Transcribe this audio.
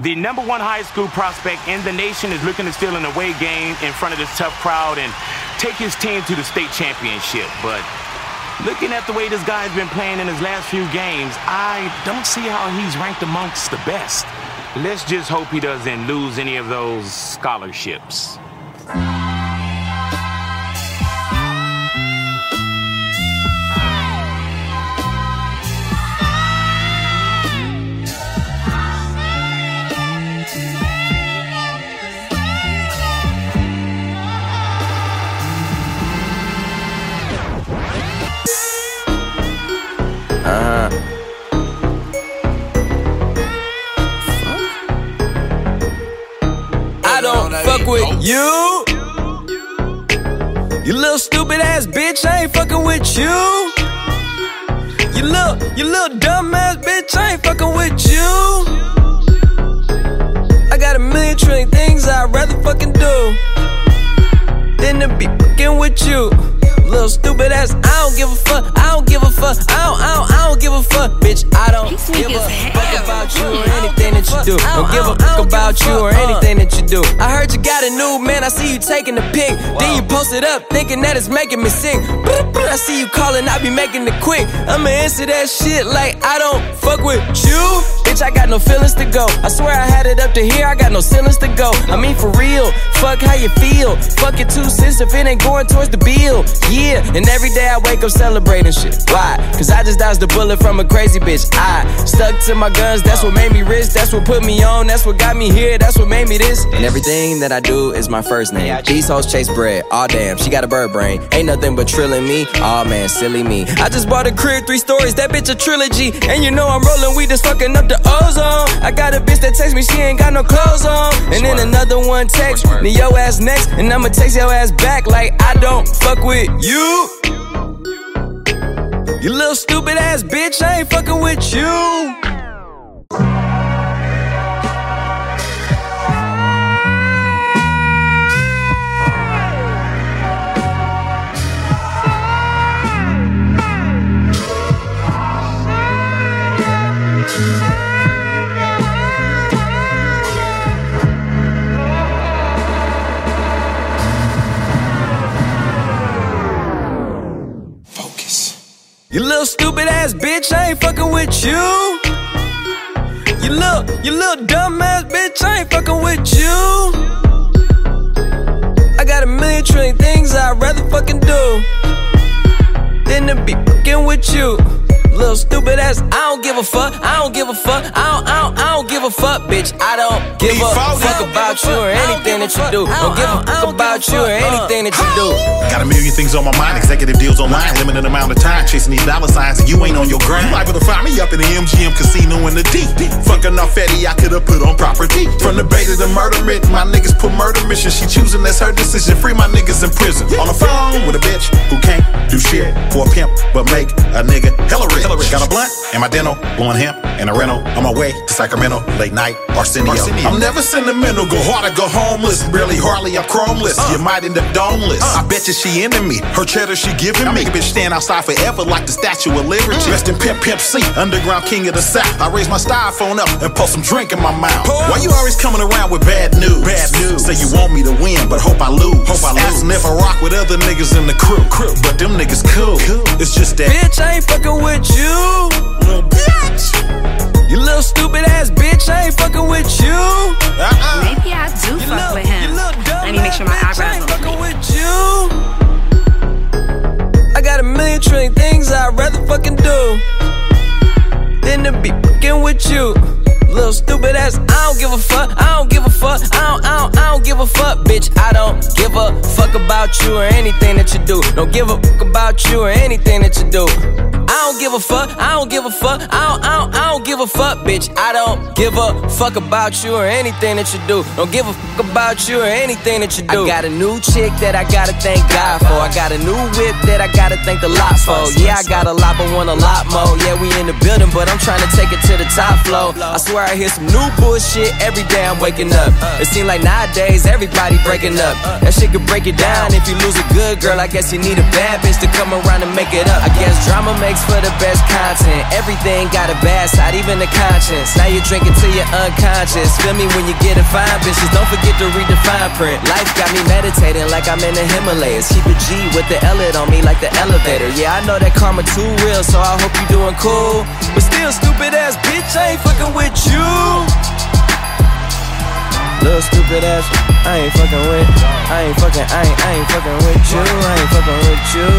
The number one high school prospect in the nation is looking to steal an away game in front of this tough crowd and take his team to the state championship. But looking at the way this guy's been playing in his last few games, I don't see how he's ranked amongst the best. Let's just hope he doesn't lose any of those scholarships. Don't fuck with you. You little stupid ass bitch, I ain't fucking with you. You little, you little dumb ass bitch, I ain't fucking with you. I got a million trillion things I'd rather fucking do than to be fucking with you. Little stupid ass, I don't give a fuck, I don't give a fuck, I don't, I don't, I don't give a fuck, bitch. I don't give a fuck about you or anything that you do. Don't give a fuck about you new man, I see you taking the pic. Then you post it up, thinking that it's making me sick. I see you calling, I be making it quick. I'ma answer that shit like I don't fuck with you. Bitch, I got no feelings to go. I swear I had it up to here, I got no ceilings to go. I mean, for real, fuck how you feel. Fuck it two cents if it ain't going towards the bill. Yeah, and every day I wake up celebrating shit. Why? Cause I just dodged a bullet from a crazy bitch. I stuck to my guns, that's what made me rich. That's what put me on, that's what got me here, that's what made me this. And everything that I do is my first name. These hoes chase bread. Aw damn, she got a bird brain. Ain't nothing but trilling me. Aw man, silly me. I just bought a crib, three stories, that bitch a trilogy. And you know I'm rolling weed that's fucking up the ozone. I got a bitch that text me, she ain't got no clothes on. And then another one text me, yo ass next. And I'ma text your ass back like I don't fuck with you. You little stupid ass bitch, I ain't fucking with you. You little stupid ass bitch, I ain't fucking with you. You little, you little dumb ass bitch, I ain't fucking with you. I got a million trillion things I'd rather fucking do than to be fucking with you. Little stupid ass, I don't give a fuck, I don't give a fuck, I don't, I don't, I don't give a fuck, bitch. I don't give a fuck about you or anything that you do. I don't give a fuck about you or uh. anything that you do. Got a million things on my mind, executive deals online, limited amount of time chasing these dollar signs, and you ain't on your grind. You liable to find me up in the MGM casino in the deep. Fucking off Eddie, I could've put on property. From the Bay to the murder my niggas put murder mission. She choosing, that's her decision. Free my niggas in prison. On the phone with a bitch who can't do shit for a pimp, but make a nigga hella rich. Got a blunt and my dental, blowing hemp and a rental. On my way to Sacramento, late night, Arsenio. I'm never sentimental, go hard or go homeless. Barely, hardly, I'm chromeless. Uh. You might end up domeless. Uh. I bet you she into me. Her cheddar she giving me. I Make a bitch stand outside forever like the Statue of Liberty. Mm. Rest in Pimp Pimp C, underground king of the South. I raise my styrofoam up and pour some drink in my mouth. Why you always coming around with bad news? Bad news. Say you want me to win, but hope I lose. Hope I lose. Asking if I rock with other niggas in the crew. crew. But them niggas cool. It's just that. Bitch, I ain't fucking with you. Little bitch. You little stupid ass bitch, I ain't fucking with you. Uh-uh. Maybe I do You fuck little, with him. you little dumb Let me make sure my ass bitch, I eyebrows ain't fucking with you. I got a million trillion things I'd rather fucking do than to be fucking with you. Little stupid ass, I don't give a fuck, I don't give a fuck, I don't, I don't, I don't give a fuck, bitch. I don't give a fuck about you or anything that you do. Don't give a fuck about you or anything that you do. I don't give a fuck, I don't give a fuck, I don't, I don't, I don't give a fuck, bitch. I don't give a fuck about you or anything that you do. Don't give a fuck about you or anything that you do. I got a new chick that I gotta thank God for. I got a new whip that I gotta thank the lot for. Yeah, I got a lot, but want a lot more. Yeah, we in the building, but I'm trying to take it to the top floor. I swear I hear some new bullshit every day I'm waking up. It seems like nowadays everybody breaking up. That shit could break it down if you lose a good girl. I guess you need a bad bitch to come around and make it up. I guess drama makes for the best content. Everything got a bad side, even the conscience. Now you're drinking till you're unconscious. Feel me when you get a fine bitches. Don't forget to read the fine print. Life got me meditating like I'm in the Himalayas. Keep a G with the L on me like the elevator. Yeah, I know that karma too real, so I hope you're doing cool. But still, stupid ass bitch, I ain't fucking with you. Little stupid ass, I ain't fucking with. I ain't fucking, I ain't, I ain't fucking with you. I ain't fucking with you.